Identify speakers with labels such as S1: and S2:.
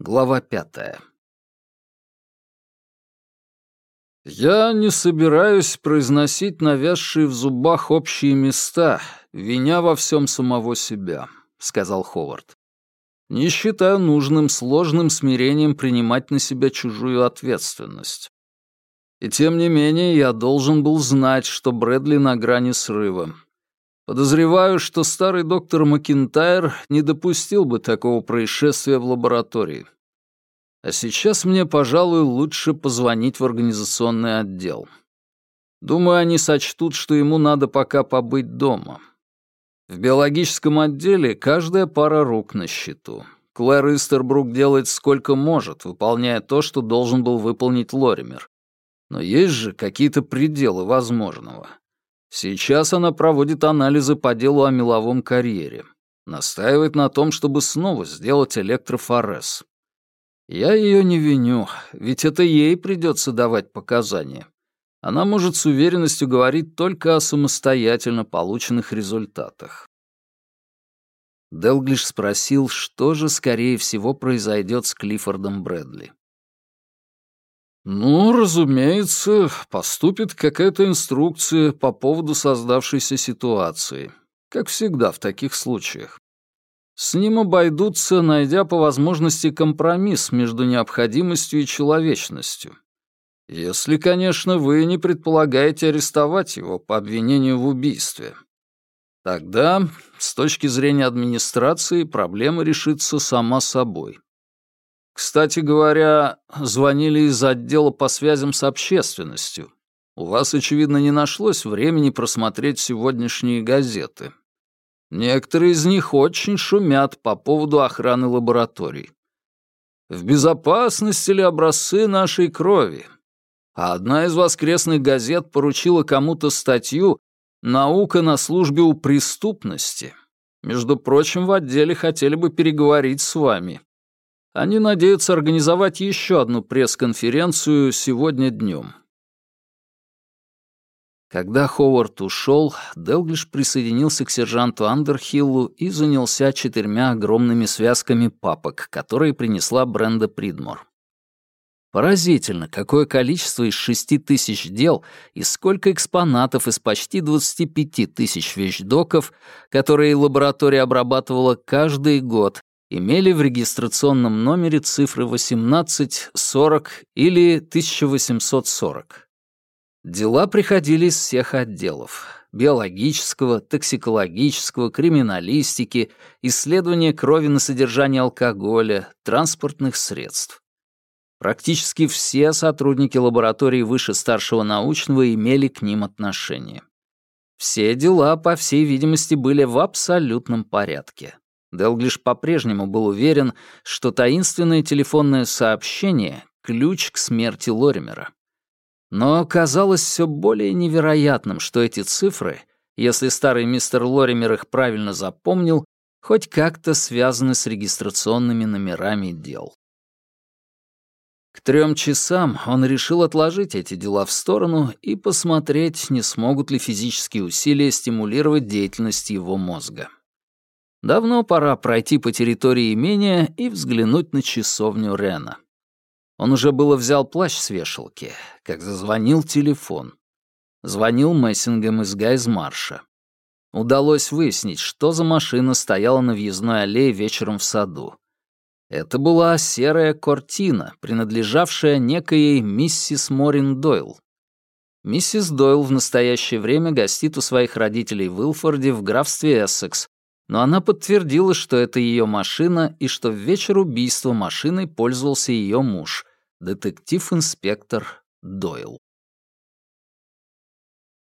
S1: Глава пятая.
S2: «Я не собираюсь произносить навязшие в зубах общие места, виня во всем самого себя», — сказал Ховард. «Не считаю нужным сложным смирением принимать на себя чужую ответственность. И тем не менее я должен был знать, что Брэдли на грани срыва, Подозреваю, что старый доктор Макинтайр не допустил бы такого происшествия в лаборатории. А сейчас мне, пожалуй, лучше позвонить в организационный отдел. Думаю, они сочтут, что ему надо пока побыть дома. В биологическом отделе каждая пара рук на счету. Клэр Истербрук делает сколько может, выполняя то, что должен был выполнить Лоример. Но есть же какие-то пределы возможного. Сейчас она проводит анализы по делу о меловом карьере. Настаивает на том, чтобы снова сделать электрофорез. Я ее не виню, ведь это ей придется давать показания. Она может с уверенностью говорить только о самостоятельно полученных результатах. Делглиш спросил, что же, скорее всего, произойдет с Клиффордом Брэдли. «Ну, разумеется, поступит какая-то инструкция по поводу создавшейся ситуации, как всегда в таких случаях. С ним обойдутся, найдя по возможности компромисс между необходимостью и человечностью. Если, конечно, вы не предполагаете арестовать его по обвинению в убийстве. Тогда, с точки зрения администрации, проблема решится сама собой. Кстати говоря, звонили из отдела по связям с общественностью. У вас, очевидно, не нашлось времени просмотреть сегодняшние газеты. Некоторые из них очень шумят по поводу охраны лабораторий. В безопасности ли образцы нашей крови? А одна из воскресных газет поручила кому-то статью «Наука на службе у преступности». Между прочим, в отделе хотели бы переговорить с вами. Они надеются организовать еще одну пресс-конференцию сегодня днем. Когда Ховард ушел, Делглиш присоединился к сержанту Андерхиллу и занялся четырьмя огромными связками папок, которые принесла Бренда Придмор. Поразительно, какое количество из шести тысяч дел и сколько экспонатов из почти 25 тысяч вещдоков, которые лаборатория обрабатывала каждый год, имели в регистрационном номере цифры 18, 40 или 1840. Дела приходили из всех отделов — биологического, токсикологического, криминалистики, исследования крови на содержание алкоголя, транспортных средств. Практически все сотрудники лаборатории выше старшего научного имели к ним отношение. Все дела, по всей видимости, были в абсолютном порядке. Делглиш по-прежнему был уверен, что таинственное телефонное сообщение — ключ к смерти Лоримера. Но казалось все более невероятным, что эти цифры, если старый мистер Лоример их правильно запомнил, хоть как-то связаны с регистрационными номерами дел. К трем часам он решил отложить эти дела в сторону и посмотреть, не смогут ли физические усилия стимулировать деятельность его мозга. Давно пора пройти по территории имения и взглянуть на часовню Рена. Он уже было взял плащ с вешалки, как зазвонил телефон. Звонил Мессингем из Гайзмарша. Удалось выяснить, что за машина стояла на въездной аллее вечером в саду. Это была серая кортина, принадлежавшая некоей миссис Морин Дойл. Миссис Дойл в настоящее время гостит у своих родителей в Илфорде в графстве Эссекс, но она подтвердила, что это ее машина и что в вечер убийства машиной пользовался ее муж, детектив-инспектор Дойл.